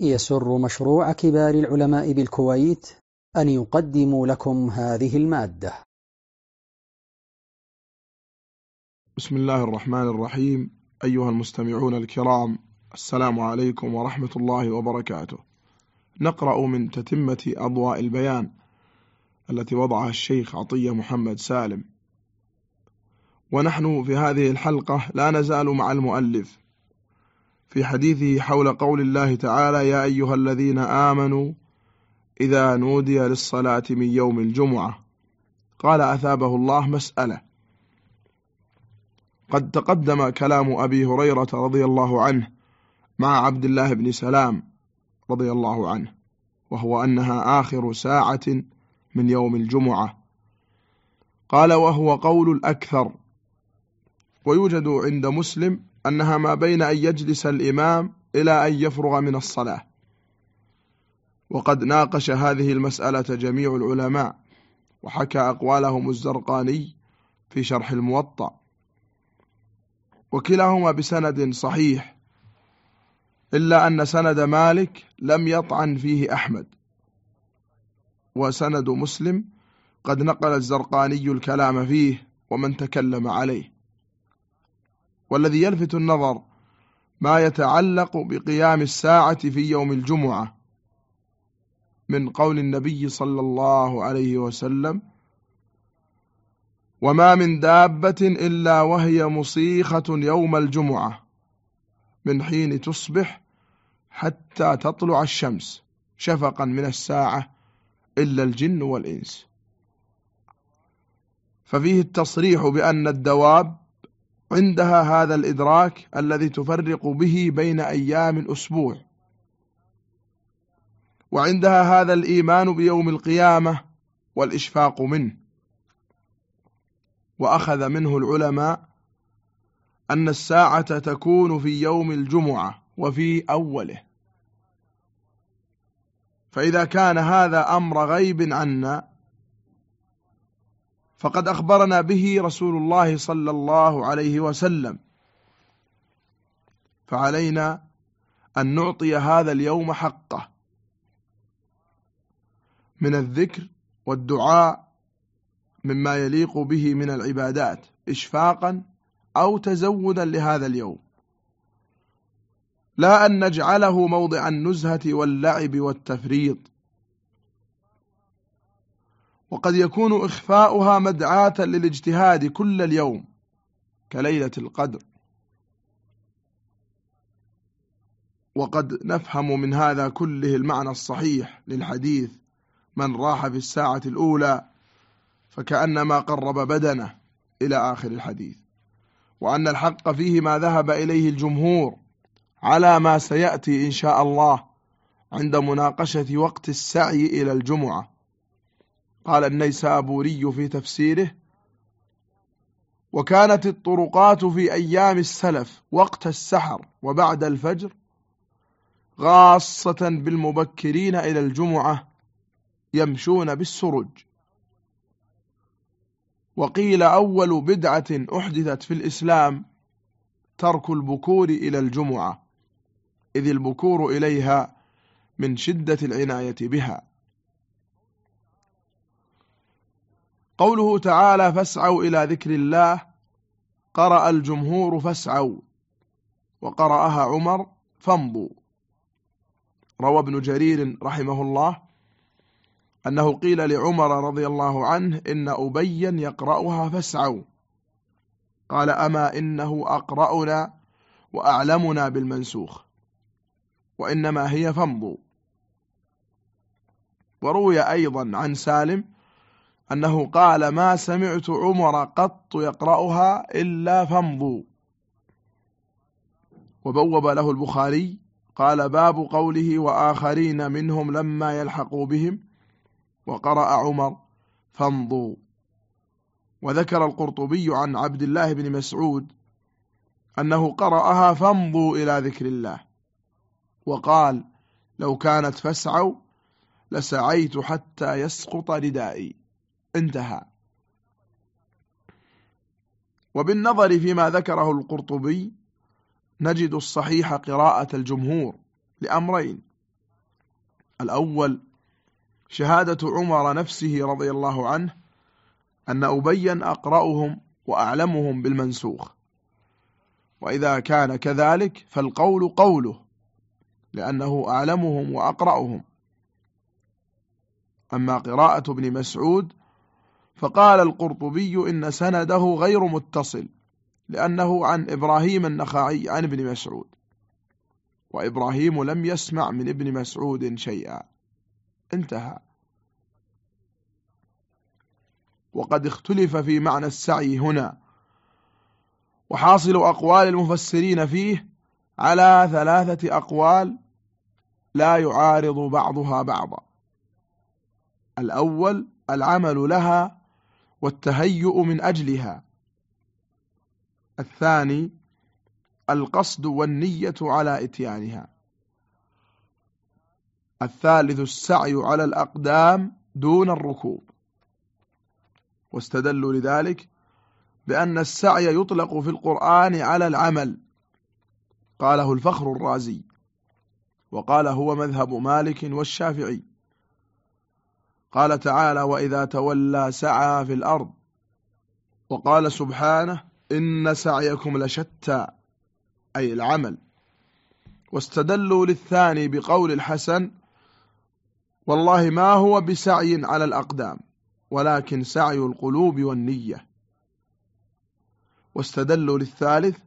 يسر مشروع كبار العلماء بالكويت أن يقدم لكم هذه المادة. بسم الله الرحمن الرحيم. أيها المستمعون الكرام السلام عليكم ورحمة الله وبركاته. نقرأ من تتمة أضواء البيان التي وضعها الشيخ عطية محمد سالم. ونحن في هذه الحلقة لا نزال مع المؤلف في حديثه حول قول الله تعالى يا أيها الذين آمنوا إذا نودي للصلاة من يوم الجمعة. قال أثابه الله مسألة. قد تقدم كلام أبي هريرة رضي الله عنه مع عبد الله بن سلام رضي الله عنه وهو أنها آخر ساعة من يوم الجمعة. قال وهو قول الأكثر ويوجد عند مسلم أنها ما بين أن يجلس الإمام إلى أن يفرغ من الصلاة. وقد ناقش هذه المسألة جميع العلماء وحكى أقوالهم الزرقاني في شرح الموطأ. وكلاهما بسند صحيح إلا أن سند مالك لم يطعن فيه أحمد. وسند مسلم قد نقل الزرقاني الكلام فيه ومن تكلم عليه. والذي يلفت النظر ما يتعلق بقيام الساعة في يوم الجمعة من قول النبي صلى الله عليه وسلم وما من دابة إلا وهي مصيخة يوم الجمعة من حين تصبح حتى تطلع الشمس شفقا من الساعة إلا الجن والإنس. ففيه التصريح بأن الدواب عندها هذا الإدراك الذي تفرق به بين أيام الأسبوع. وعندها هذا الإيمان بيوم القيامة والإشفاق منه. وأخذ منه العلماء أن الساعة تكون في يوم الجمعة وفي أوله. فإذا كان هذا أمر غيب عنا فقد أخبرنا به رسول الله صلى الله عليه وسلم. فعلينا أن نعطي هذا اليوم حقه. من الذكر والدعاء مما يليق به من العبادات إشفاقا أو تزودا لهذا اليوم. لا أن نجعله موضع النزهة واللعب والتفريط. وقد يكون إخفاؤها مدعاة للاجتهاد كل اليوم كليلة القدر. وقد نفهم من هذا كله المعنى الصحيح للحديث من راح في الساعة الأولى فكأنما قرب بدنه إلى آخر الحديث. وأن الحق فيه ما ذهب إليه الجمهور على ما سيأتي إن شاء الله عند مناقشة وقت السعي إلى الجمعة. قال النيسابوري في تفسيره وكانت الطرقات في أيام السلف وقت السحر وبعد الفجر غاصة بالمبكرين إلى الجمعة يمشون بالسرج. وقيل أول بدعة أحدثت في الإسلام ترك البكور إلى الجمعة إذ البكور إليها من شدة العناية بها. قوله تعالى فاسعوا إلى ذكر الله قرأ الجمهور فاسعوا وقرأها عمر فامضوا. روى ابن جرير رحمه الله أنه قيل لعمر رضي الله عنه إن أبيا يقرأها فاسعوا. قال أما إنه أقرأنا وأعلمنا بالمنسوخ وإنما هي فامضوا. وروي أيضا عن سالم أنه قال ما سمعت عمر قط يقرأها إلا فامضوا. وبوب له البخاري قال باب قوله وآخرين منهم لما يلحقوا بهم وقرأ عمر فامضوا. وذكر القرطبي عن عبد الله بن مسعود أنه قرأها فامضوا إلى ذكر الله. وقال لو كانت فاسعوا لسعيت حتى يسقط ردائي. انتهى وبالنظر فيما ذكره القرطبي نجد الصحيح قراءة الجمهور لأمرين. الأول شهادة عمر نفسه رضي الله عنه أن أبيا أقرأهم وأعلمهم بالمنسوخ. وإذا كان كذلك فالقول قوله لأنه أعلمهم وأقرأهم. أما قراءة ابن مسعود فقال القرطبي إن سنده غير متصل لأنه عن إبراهيم النخعي عن ابن مسعود. وإبراهيم لم يسمع من ابن مسعود شيئا. انتهى. وقد اختلف في معنى السعي هنا. وحاصل أقوال المفسرين فيه على ثلاثة أقوال لا يعارض بعضها بعضا. الأول العمل لها والتهيؤ من أجلها. الثاني القصد والنية على إتيانها. الثالث السعي على الأقدام دون الركوب. واستدلوا لذلك بأن السعي يطلق في القرآن على العمل. قاله الفخر الرازي وقال هو مذهب مالك والشافعي. قال تعالى وإذا تولى سعى في الأرض وقال سبحانه إن سعيكم لشتى أي العمل. واستدلوا للثاني بقول الحسن والله ما هو بسعي على الأقدام ولكن سعي القلوب والنية. واستدلوا للثالث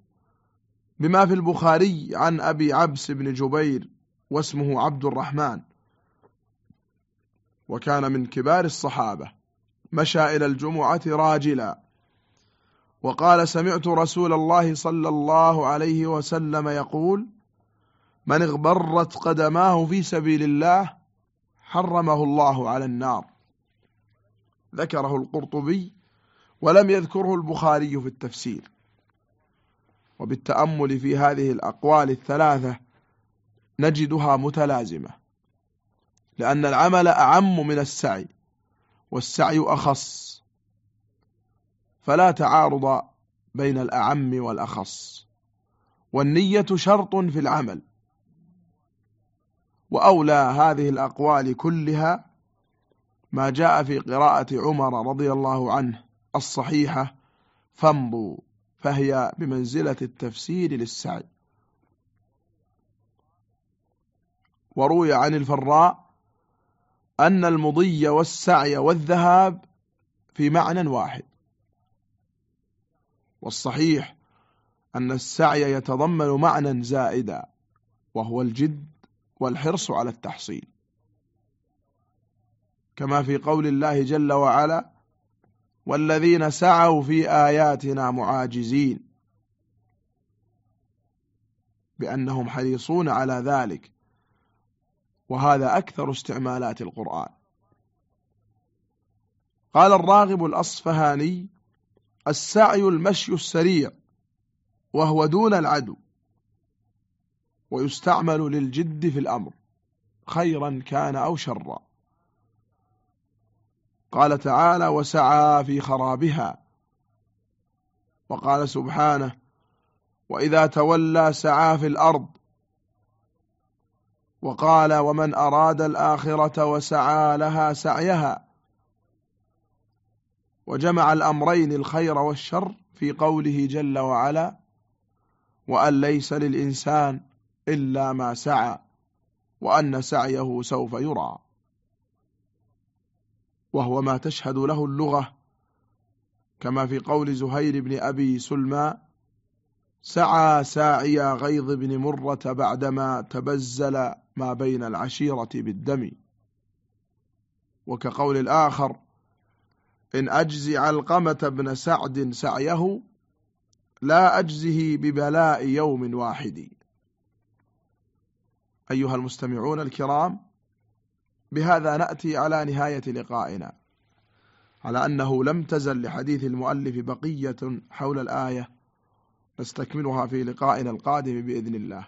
بما في البخاري عن أبي عبس بن جبير واسمه عبد الرحمن. وكان من كبار الصحابة. مشى إلى الجمعة راجلا. وقال سمعت رسول الله صلى الله عليه وسلم يقول من اغبرت قدماه في سبيل الله حرمه الله على النار ذكره القرطبي ولم يذكره البخاري في التفسير. وبالتأمل في هذه الأقوال الثلاثة نجدها متلازمة. لأن العمل أعم من السعي والسعي أخص. فلا تعارض بين الأعم والأخص. والنية شرط في العمل. وأولى هذه الأقوال كلها ما جاء في قراءة عمر رضي الله عنه الصحيحة فامضوا فهي بمنزلة التفسير للسعي. وروي عن الفراء أن المضي والسعي والذهاب في معنى واحد. والصحيح أن السعي يتضمن معنى زائدا وهو الجد والحرص على التحصيل. كما في قول الله جل وعلا والذين سعوا في آياتنا معاجزين بأنهم حريصون على ذلك. وهذا أكثر استعمالات القرآن. قال الراغب الأصفهاني السعي المشي السريع وهو دون العدو ويستعمل للجد في الأمر خيرا كان أو شرا. قال تعالى وسعى في خرابها. وقال سبحانه وإذا تولى سعى في الأرض وقال ومن أراد الآخرة وسعى لها سعيها. وجمع الأمرين الخير والشر في قوله جل وعلا وأن ليس للإنسان إلا ما سعى وأن سعيه سوف يرى. وهو ما تشهد له اللغة كما في قول زهير بن أبي سلمى سعى ساعي غيظ بن مرة بعدما تبزل ما بين العشيرة بالدم. وكقول الآخر إن أجزي علقمة بن سعد سعيه لا أجزه ببلاء يوم واحد. أيها المستمعون الكرام بهذا نأتي على نهاية لقائنا. على أنه لم تزل لحديث المؤلف بقية حول الآية نستكملها في لقائنا القادم بإذن الله.